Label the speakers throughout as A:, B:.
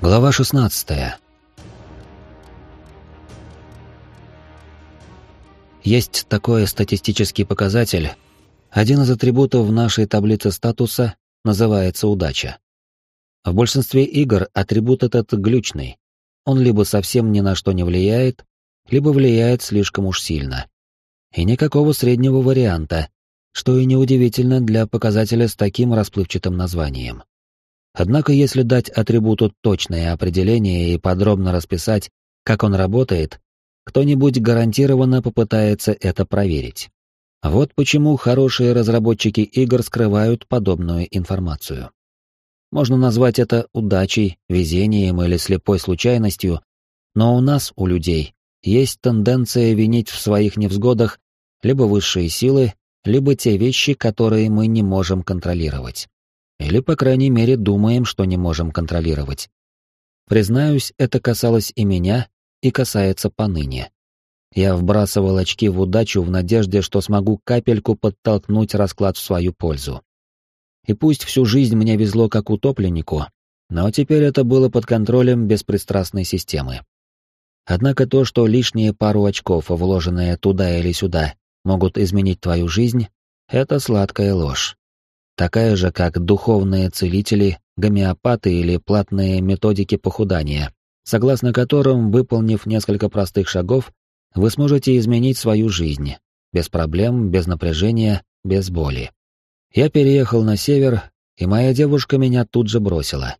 A: Глава 16. Есть такой статистический показатель. Один из атрибутов в нашей таблице статуса называется удача. В большинстве игр атрибут этот глючный. Он либо совсем ни на что не влияет, либо влияет слишком уж сильно. И никакого среднего варианта, что и неудивительно для показателя с таким расплывчатым названием. Однако если дать атрибуту точное определение и подробно расписать, как он работает, кто-нибудь гарантированно попытается это проверить. Вот почему хорошие разработчики игр скрывают подобную информацию. Можно назвать это удачей, везением или слепой случайностью, но у нас, у людей, есть тенденция винить в своих невзгодах либо высшие силы, либо те вещи, которые мы не можем контролировать. Или, по крайней мере, думаем, что не можем контролировать. Признаюсь, это касалось и меня, и касается поныне. Я вбрасывал очки в удачу в надежде, что смогу капельку подтолкнуть расклад в свою пользу. И пусть всю жизнь мне везло как утопленнику, но теперь это было под контролем беспристрастной системы. Однако то, что лишние пару очков, вложенные туда или сюда, могут изменить твою жизнь, это сладкая ложь такая же, как духовные целители, гомеопаты или платные методики похудания, согласно которым, выполнив несколько простых шагов, вы сможете изменить свою жизнь, без проблем, без напряжения, без боли. Я переехал на север, и моя девушка меня тут же бросила.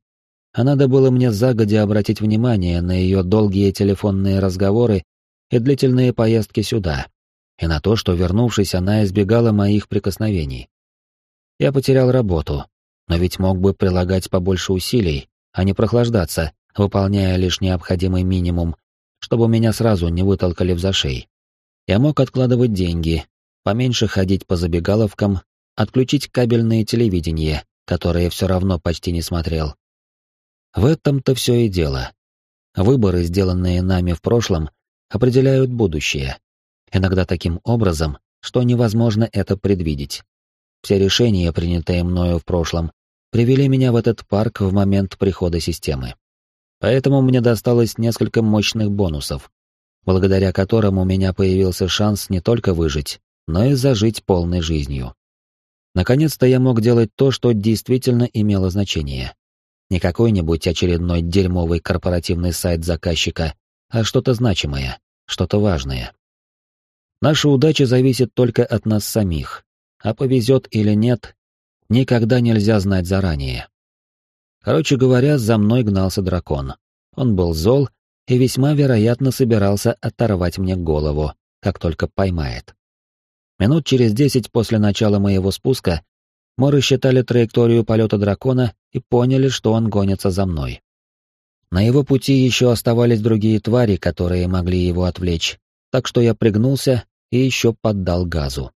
A: А надо было мне загодя обратить внимание на ее долгие телефонные разговоры и длительные поездки сюда, и на то, что, вернувшись, она избегала моих прикосновений. Я потерял работу, но ведь мог бы прилагать побольше усилий, а не прохлаждаться, выполняя лишь необходимый минимум, чтобы меня сразу не вытолкали в зашей. Я мог откладывать деньги, поменьше ходить по забегаловкам, отключить кабельное телевидение, которое все равно почти не смотрел. В этом-то все и дело. Выборы, сделанные нами в прошлом, определяют будущее. Иногда таким образом, что невозможно это предвидеть. Все решения, принятые мною в прошлом, привели меня в этот парк в момент прихода системы. Поэтому мне досталось несколько мощных бонусов, благодаря которым у меня появился шанс не только выжить, но и зажить полной жизнью. Наконец-то я мог делать то, что действительно имело значение. Не какой-нибудь очередной дерьмовый корпоративный сайт заказчика, а что-то значимое, что-то важное. Наша удача зависит только от нас самих, а повезет или нет, никогда нельзя знать заранее. Короче говоря, за мной гнался дракон. Он был зол и весьма вероятно собирался оторвать мне голову, как только поймает. Минут через десять после начала моего спуска мы рассчитали траекторию полета дракона и поняли, что он гонится за мной. На его пути еще оставались другие твари, которые могли его отвлечь, так что я пригнулся и еще поддал газу.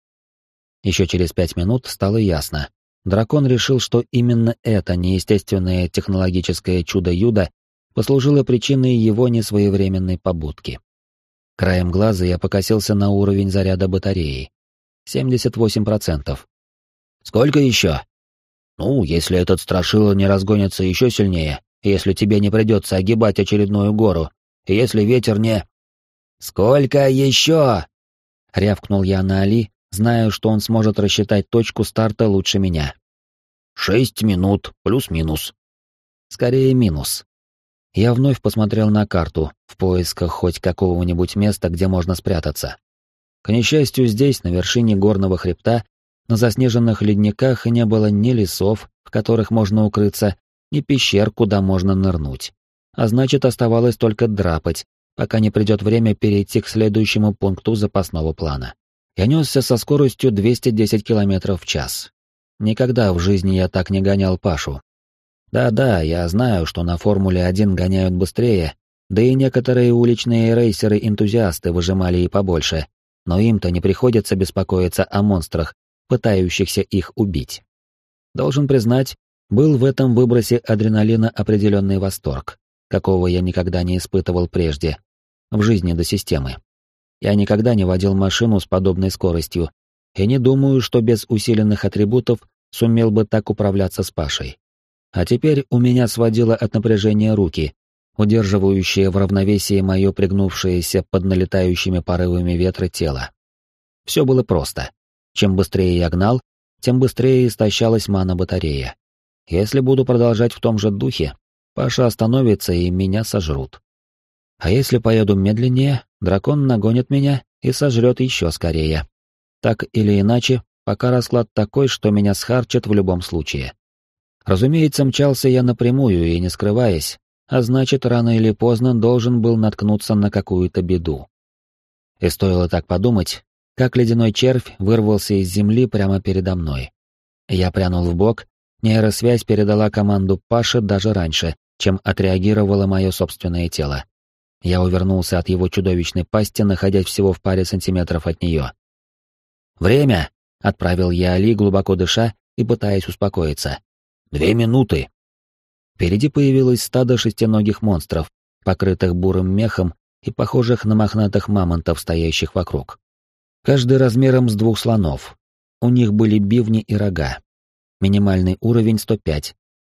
A: Еще через пять минут стало ясно. Дракон решил, что именно это неестественное технологическое чудо-юдо послужило причиной его несвоевременной побудки. Краем глаза я покосился на уровень заряда батареи. 78%. «Сколько еще?» «Ну, если этот страшило не разгонится еще сильнее, если тебе не придется огибать очередную гору, если ветер не...» «Сколько еще?» — рявкнул я на Али, Знаю, что он сможет рассчитать точку старта лучше меня. Шесть минут, плюс-минус. Скорее минус. Я вновь посмотрел на карту, в поисках хоть какого-нибудь места, где можно спрятаться. К несчастью, здесь, на вершине горного хребта, на заснеженных ледниках не было ни лесов, в которых можно укрыться, ни пещер, куда можно нырнуть. А значит, оставалось только драпать, пока не придет время перейти к следующему пункту запасного плана. Я несся со скоростью 210 км в час. Никогда в жизни я так не гонял Пашу. Да-да, я знаю, что на Формуле-1 гоняют быстрее, да и некоторые уличные рейсеры-энтузиасты выжимали и побольше, но им-то не приходится беспокоиться о монстрах, пытающихся их убить. Должен признать, был в этом выбросе адреналина определенный восторг, какого я никогда не испытывал прежде, в жизни до системы. Я никогда не водил машину с подобной скоростью, и не думаю, что без усиленных атрибутов сумел бы так управляться с Пашей. а теперь у меня сводило от напряжения руки, удерживающие в равновесии мое пригнувшееся под налетающими порывами ветра тело. Все было просто. Чем быстрее я гнал, тем быстрее истощалась мана-батарея. Если буду продолжать в том же духе, Паша остановится и меня сожрут. А если поеду медленнее, дракон нагонит меня и сожрет еще скорее. Так или иначе, пока расклад такой, что меня схарчат в любом случае. Разумеется, мчался я напрямую и не скрываясь, а значит, рано или поздно должен был наткнуться на какую-то беду. И стоило так подумать, как ледяной червь вырвался из земли прямо передо мной. Я прянул в бок, нейросвязь передала команду Паше даже раньше, чем отреагировало мое собственное тело. Я увернулся от его чудовищной пасти, находясь всего в паре сантиметров от нее. «Время!» — отправил я Али, глубоко дыша и пытаясь успокоиться. «Две минуты!» Впереди появилось стадо шестиногих монстров, покрытых бурым мехом и похожих на мохнатых мамонтов, стоящих вокруг. Каждый размером с двух слонов. У них были бивни и рога. Минимальный уровень 105,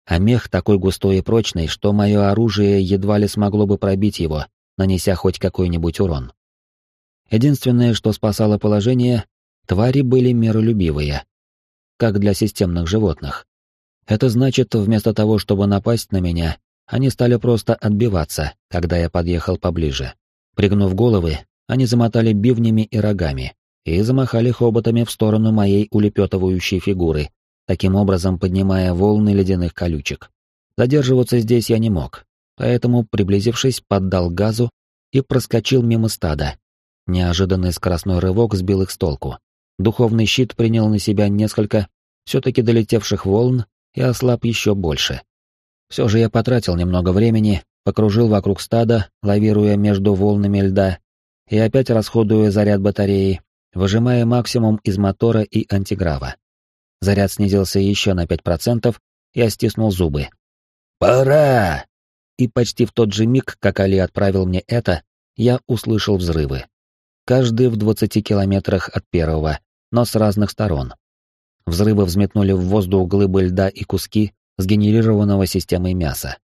A: а мех такой густой и прочный, что мое оружие едва ли смогло бы пробить его, нанеся хоть какой-нибудь урон. Единственное, что спасало положение, твари были миролюбивые, как для системных животных. Это значит, вместо того, чтобы напасть на меня, они стали просто отбиваться, когда я подъехал поближе. Пригнув головы, они замотали бивнями и рогами и замахали хоботами в сторону моей улепетывающей фигуры, таким образом поднимая волны ледяных колючек. Задерживаться здесь я не мог, поэтому, приблизившись, поддал газу и проскочил мимо стада. Неожиданный скоростной рывок сбил их с толку. Духовный щит принял на себя несколько все-таки долетевших волн и ослаб еще больше. Все же я потратил немного времени, покружил вокруг стада, лавируя между волнами льда, и опять расходуя заряд батареи, выжимая максимум из мотора и антиграва. Заряд снизился еще на 5%, я стиснул зубы. «Пора!» И почти в тот же миг, как Али отправил мне это, я услышал взрывы. Каждый в 20 километрах от первого, но с разных сторон. Взрывы взметнули в воздух глыбы льда и куски сгенерированного системой мяса.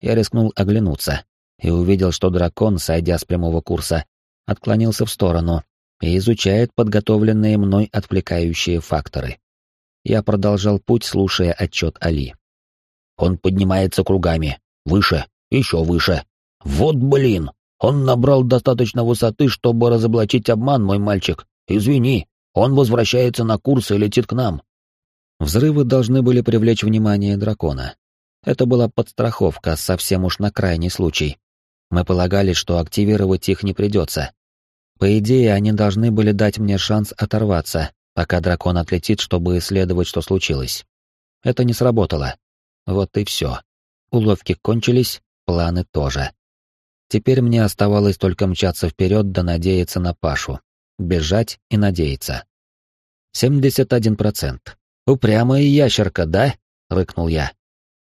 A: Я рискнул оглянуться и увидел, что дракон, сойдя с прямого курса, отклонился в сторону и изучает подготовленные мной отвлекающие факторы. Я продолжал путь, слушая отчет Али. Он поднимается кругами. Выше, еще выше. Вот блин! Он набрал достаточно высоты, чтобы разоблачить обман, мой мальчик. Извини, он возвращается на курс и летит к нам. Взрывы должны были привлечь внимание дракона. Это была подстраховка, совсем уж на крайний случай. Мы полагали, что активировать их не придется. По идее, они должны были дать мне шанс оторваться, пока дракон отлетит, чтобы исследовать, что случилось. Это не сработало. Вот и все. Уловки кончились, планы тоже. Теперь мне оставалось только мчаться вперед да надеяться на Пашу. Бежать и надеяться. 71%. Упрямая ящерка, да? рыкнул я.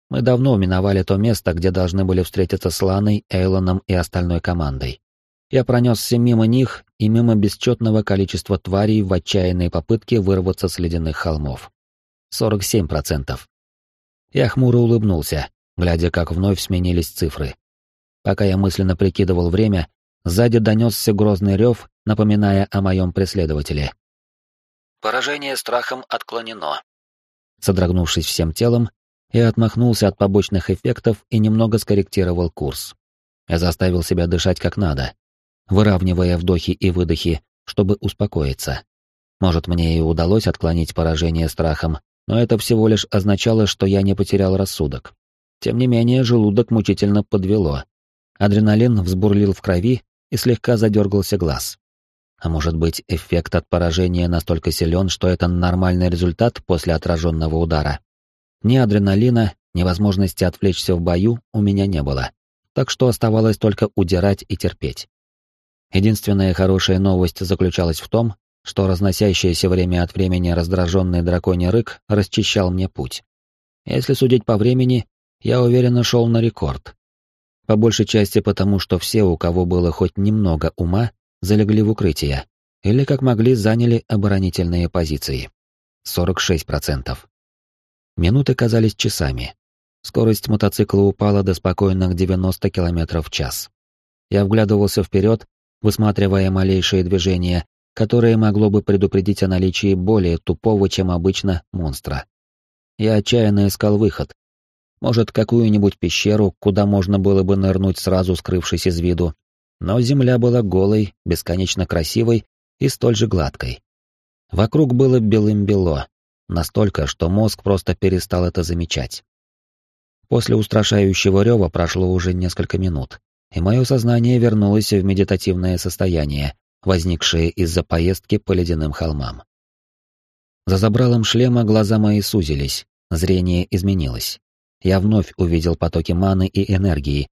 A: Мы давно миновали то место, где должны были встретиться с Ланой, Эйлоном и остальной командой. Я пронесся мимо них и мимо бесчетного количества тварей в отчаянной попытке вырваться с ледяных холмов. 47%. Я хмуро улыбнулся, глядя, как вновь сменились цифры. Пока я мысленно прикидывал время, сзади донесся грозный рев, напоминая о моем преследователе.
B: Поражение страхом отклонено.
A: Содрогнувшись всем телом, я отмахнулся от побочных эффектов и немного скорректировал курс. Я заставил себя дышать как надо, выравнивая вдохи и выдохи, чтобы успокоиться. Может, мне и удалось отклонить поражение страхом, но это всего лишь означало, что я не потерял рассудок. Тем не менее, желудок мучительно подвело. Адреналин взбурлил в крови и слегка задергался глаз. А может быть, эффект от поражения настолько силен, что это нормальный результат после отраженного удара? Ни адреналина, ни возможности отвлечься в бою у меня не было. Так что оставалось только удирать и терпеть. Единственная хорошая новость заключалась в том, что разносящийся время от времени раздраженный драконий рык расчищал мне путь. Если судить по времени, я уверенно шел на рекорд. По большей части потому, что все, у кого было хоть немного ума, залегли в укрытие, или как могли заняли оборонительные позиции. 46%. Минуты казались часами. Скорость мотоцикла упала до спокойных 90 км в час. Я вглядывался вперед, высматривая малейшие движения, которое могло бы предупредить о наличии более тупого, чем обычно, монстра. Я отчаянно искал выход. Может, какую-нибудь пещеру, куда можно было бы нырнуть сразу, скрывшись из виду. Но земля была голой, бесконечно красивой и столь же гладкой. Вокруг было белым-бело, настолько, что мозг просто перестал это замечать. После устрашающего рева прошло уже несколько минут, и мое сознание вернулось в медитативное состояние, возникшее из-за поездки по ледяным холмам. За забралом шлема глаза мои сузились, зрение изменилось. Я вновь увидел потоки маны и энергии,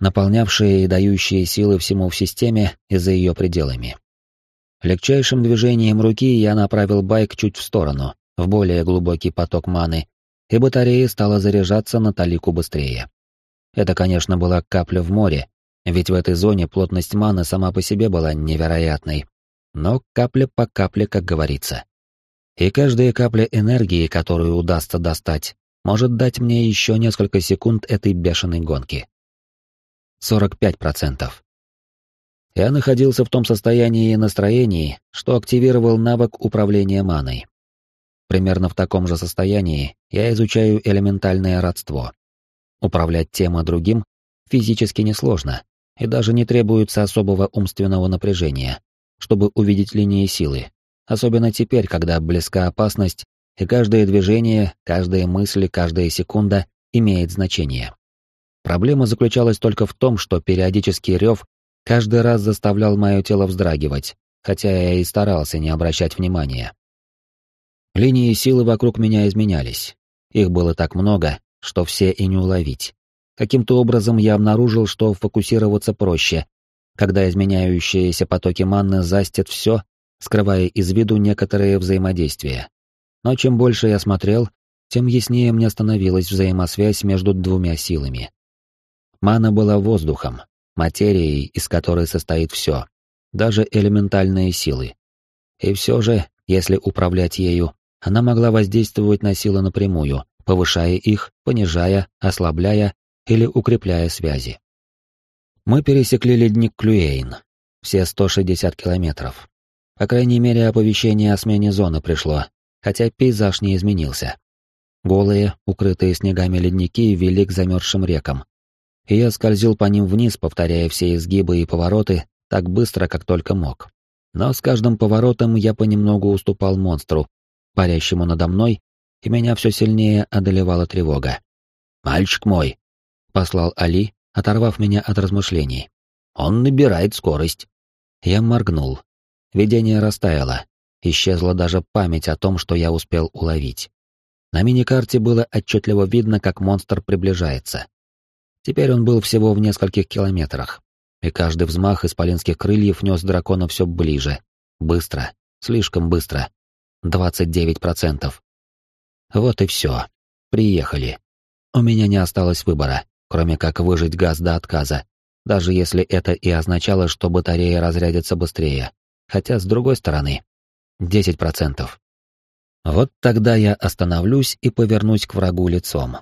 A: наполнявшие и дающие силы всему в системе и за ее пределами. Легчайшим движением руки я направил байк чуть в сторону, в более глубокий поток маны, и батарея стала заряжаться на талику быстрее. Это, конечно, была капля в море, ведь в этой зоне плотность маны сама по себе была невероятной. Но капля по капле, как говорится. И каждая капля энергии, которую удастся достать, может дать мне еще несколько секунд этой бешеной гонки. 45%. Я находился в том состоянии и настроении, что активировал навык управления маной. Примерно в таком же состоянии я изучаю элементальное родство. Управлять тем другим физически несложно, и даже не требуется особого умственного напряжения, чтобы увидеть линии силы, особенно теперь, когда близка опасность, и каждое движение, каждая мысль, каждая секунда имеет значение. Проблема заключалась только в том, что периодический рев каждый раз заставлял мое тело вздрагивать, хотя я и старался не обращать внимания. Линии силы вокруг меня изменялись. Их было так много, что все и не уловить. Каким-то образом я обнаружил, что фокусироваться проще, когда изменяющиеся потоки манны застят все, скрывая из виду некоторые взаимодействия. Но чем больше я смотрел, тем яснее мне становилась взаимосвязь между двумя силами. Мана была воздухом, материей, из которой состоит все, даже элементальные силы. И все же, если управлять ею, она могла воздействовать на силы напрямую, повышая их, понижая, ослабляя или укрепляя связи. Мы пересекли ледник Клюэйн, все 160 километров. По крайней мере, оповещение о смене зоны пришло, хотя пейзаж не изменился. Голые, укрытые снегами ледники вели к замерзшим рекам, и я скользил по ним вниз, повторяя все изгибы и повороты так быстро, как только мог. Но с каждым поворотом я понемногу уступал монстру, парящему надо мной, и меня все сильнее одолевала тревога. «Мальчик мой!» — послал Али, оторвав меня от размышлений. «Он набирает скорость». Я моргнул. Видение растаяло. Исчезла даже память о том, что я успел уловить. На миникарте было отчетливо видно, как монстр приближается. Теперь он был всего в нескольких километрах, и каждый взмах исполинских крыльев нес дракона все ближе. Быстро, слишком быстро. 29%. Вот и все. Приехали. У меня не осталось выбора, кроме как выжать газ до отказа, даже если это и означало, что батарея разрядится быстрее. Хотя, с другой стороны, 10%. Вот тогда я остановлюсь и повернусь к врагу лицом.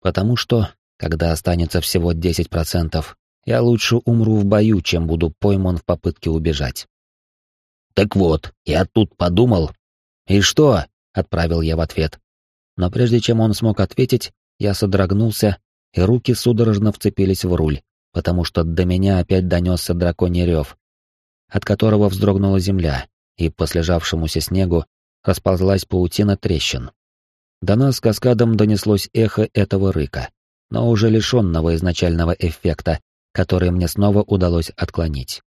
A: Потому что когда останется всего 10%, я лучше умру в бою, чем буду пойман в попытке убежать. «Так вот, я тут подумал...» «И что?» — отправил я в ответ. Но прежде чем он смог ответить, я содрогнулся, и руки судорожно вцепились в руль, потому что до меня опять донесся драконий рев, от которого вздрогнула земля, и по слежавшемуся снегу расползлась паутина трещин. До нас каскадом донеслось эхо этого рыка но уже лишенного изначального эффекта, который мне снова удалось отклонить.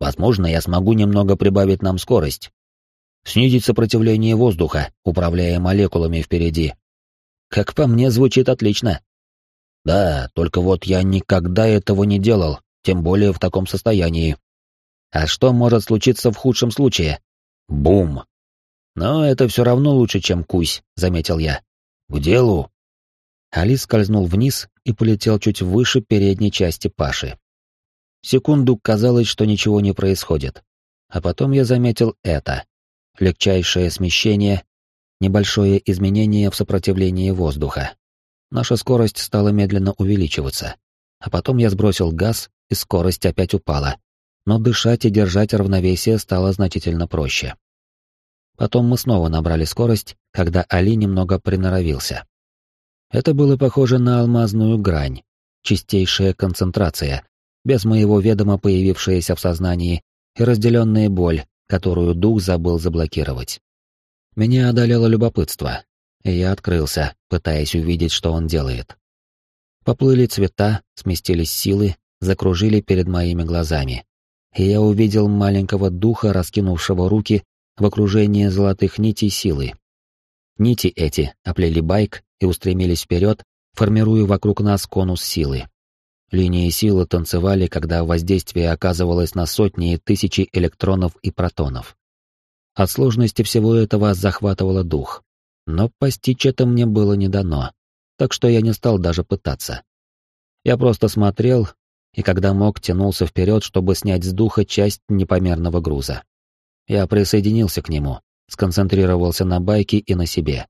A: Возможно, я смогу немного прибавить нам скорость. Снизить сопротивление воздуха, управляя молекулами впереди. Как по мне, звучит отлично. Да, только вот я никогда этого не делал, тем более в таком состоянии. А что может случиться в худшем случае? Бум! Но это все равно лучше, чем кусь, заметил я. К делу. Али скользнул вниз и полетел чуть выше передней части Паши. Секунду казалось, что ничего не происходит. А потом я заметил это. Легчайшее смещение, небольшое изменение в сопротивлении воздуха. Наша скорость стала медленно увеличиваться. А потом я сбросил газ, и скорость опять упала. Но дышать и держать равновесие стало значительно проще. Потом мы снова набрали скорость, когда Али немного приноровился. Это было похоже на алмазную грань, чистейшая концентрация, без моего ведома появившаяся в сознании, и разделенная боль, которую дух забыл заблокировать. Меня одолело любопытство, я открылся, пытаясь увидеть, что он делает. Поплыли цвета, сместились силы, закружили перед моими глазами. И я увидел маленького духа, раскинувшего руки в окружении золотых нитей силы. Нити эти оплели байк и устремились вперед, формируя вокруг нас конус силы. Линии силы танцевали, когда воздействие оказывалось на сотни и тысячи электронов и протонов. От сложности всего этого захватывало дух. Но постичь это мне было не дано, так что я не стал даже пытаться. Я просто смотрел, и когда мог, тянулся вперед, чтобы снять с духа часть непомерного груза. Я присоединился к нему, сконцентрировался на байке и на себе.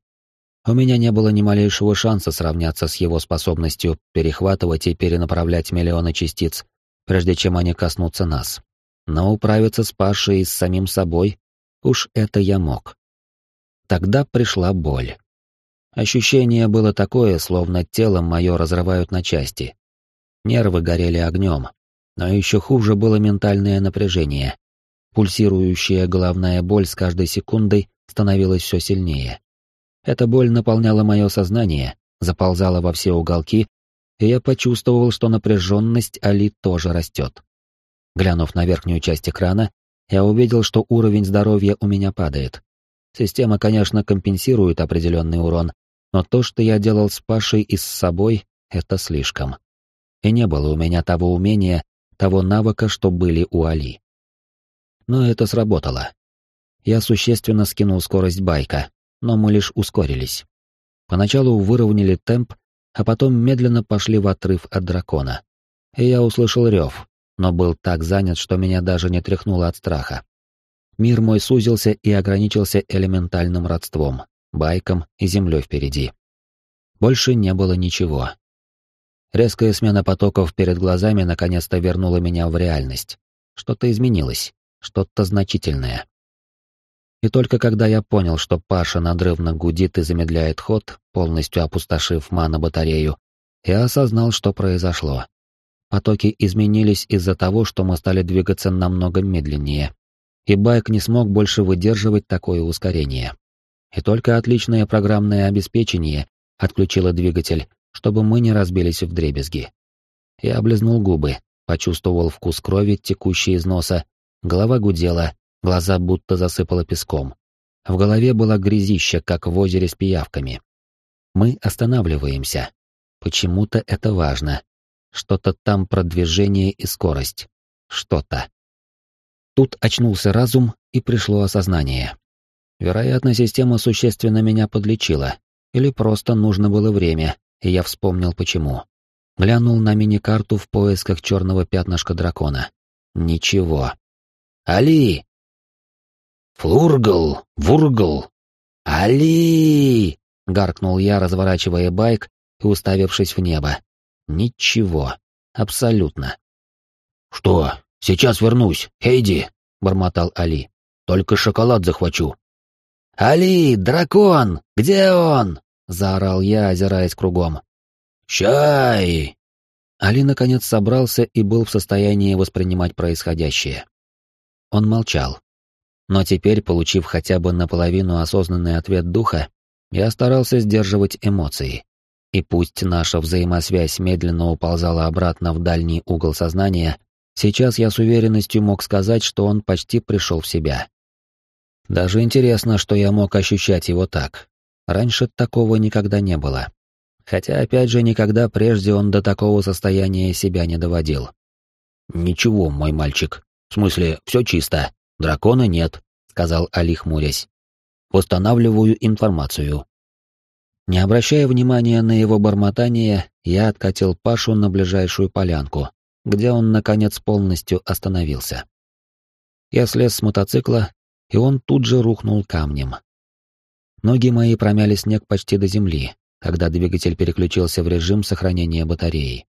A: У меня не было ни малейшего шанса сравняться с его способностью перехватывать и перенаправлять миллионы частиц, прежде чем они коснутся нас. Но управиться с Пашей и с самим собой, уж это я мог. Тогда пришла боль. Ощущение было такое, словно тело мое разрывают на части. Нервы горели огнем, но еще хуже было ментальное напряжение. Пульсирующая головная боль с каждой секундой становилась все сильнее. Эта боль наполняла мое сознание, заползала во все уголки, и я почувствовал, что напряженность Али тоже растет. Глянув на верхнюю часть экрана, я увидел, что уровень здоровья у меня падает. Система, конечно, компенсирует определенный урон, но то, что я делал с Пашей и с собой, это слишком. И не было у меня того умения, того навыка, что были у Али. Но это сработало. Я существенно скинул скорость байка, но мы лишь ускорились. Поначалу выровняли темп, а потом медленно пошли в отрыв от дракона. И я услышал рев, но был так занят, что меня даже не тряхнуло от страха. Мир мой сузился и ограничился элементальным родством, байком и землей впереди. Больше не было ничего. Резкая смена потоков перед глазами наконец-то вернула меня в реальность. Что-то изменилось, что-то значительное. И только когда я понял, что Паша надрывно гудит и замедляет ход, полностью опустошив мано-батарею, я осознал, что произошло. Потоки изменились из-за того, что мы стали двигаться намного медленнее, и байк не смог больше выдерживать такое ускорение. И только отличное программное обеспечение отключило двигатель, чтобы мы не разбились в дребезги. Я облизнул губы, почувствовал вкус крови, текущей из носа, голова гудела, глаза будто засыпало песком. В голове была грязища, как в озере с пиявками. Мы останавливаемся. Почему-то это важно. Что-то там про движение и скорость. Что-то. Тут очнулся разум и пришло осознание. Вероятно, система существенно меня подлечила, или просто нужно было время, и я вспомнил почему. Глянул на мини-карту в поисках черного пятнышка дракона. Ничего. «Али!» «Флургл! Вургл! Али!» — гаркнул я, разворачивая байк и уставившись в небо. «Ничего. Абсолютно».
C: «Что, Сейчас вернусь, Хейди, бормотал Али. Только шоколад захвачу.
B: Али, дракон, где он? заорал я, озираясь кругом.
C: Чай.
A: Али наконец собрался и был в состоянии воспринимать происходящее. Он молчал. Но теперь, получив хотя бы наполовину осознанный ответ духа, я старался сдерживать эмоции. И пусть наша взаимосвязь медленно уползала обратно в дальний угол сознания, Сейчас я с уверенностью мог сказать, что он почти пришел в себя. Даже интересно, что я мог ощущать его так. Раньше такого никогда не было. Хотя, опять же, никогда прежде он до такого состояния себя не доводил.
C: «Ничего, мой мальчик. В смысле, все чисто. Дракона нет», — сказал Али, хмурясь. «Восстанавливаю информацию».
A: Не обращая внимания на его бормотание, я откатил Пашу на ближайшую полянку, где он, наконец, полностью остановился. Я слез с мотоцикла, и он тут же рухнул камнем. Ноги мои промяли снег почти до земли, когда двигатель переключился в режим сохранения батареи.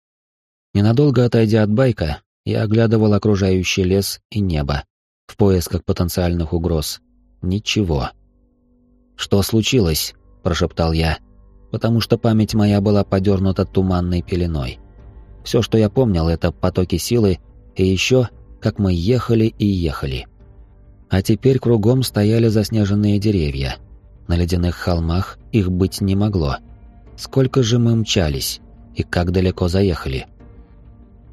A: Ненадолго отойдя от байка, я оглядывал окружающий лес и небо в поисках потенциальных угроз. Ничего. «Что случилось?» — прошептал я, потому что память моя была подернута туманной пеленой. Все, что я помнил, это потоки силы и еще, как мы ехали и ехали. А теперь кругом стояли заснеженные деревья. На ледяных холмах их быть не могло. Сколько же мы мчались и как далеко заехали?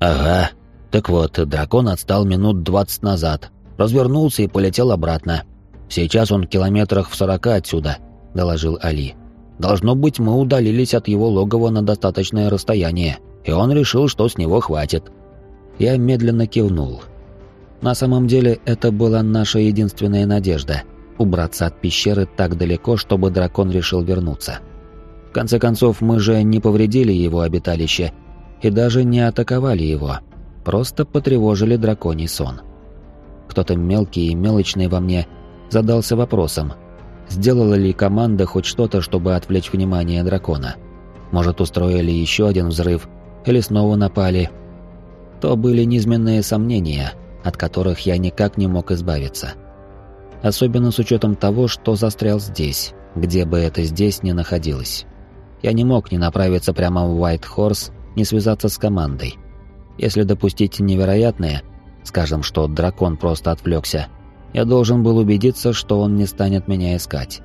C: Ага. Так вот, дракон отстал минут двадцать назад, развернулся и полетел обратно. Сейчас он километрах в сорока отсюда, доложил Али. Должно быть, мы удалились от его логова на достаточное расстояние, и он решил, что с него хватит.
A: Я медленно кивнул. На самом деле это была наша единственная надежда — убраться от пещеры так далеко, чтобы дракон решил вернуться. В конце концов, мы же не повредили его обиталище и даже не атаковали его, просто потревожили драконий сон. Кто-то мелкий и мелочный во мне задался вопросом, сделала ли команда хоть что-то, чтобы отвлечь внимание дракона. Может, устроили еще один взрыв или снова напали. То были низменные сомнения — от которых я никак не мог избавиться. Особенно с учетом того, что застрял здесь, где бы это здесь ни находилось. Я не мог не направиться прямо в Horse, не связаться с командой. Если допустить невероятное, скажем, что дракон просто отвлекся, я должен был убедиться, что он не станет меня искать.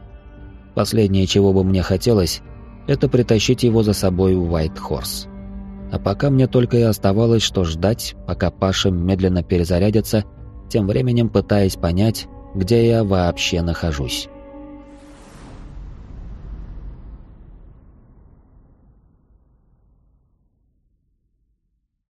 A: Последнее, чего бы мне хотелось, это притащить его за собой в Horse. А пока мне только и оставалось, что ждать, пока Паша медленно перезарядится, тем временем пытаясь понять, где я вообще нахожусь.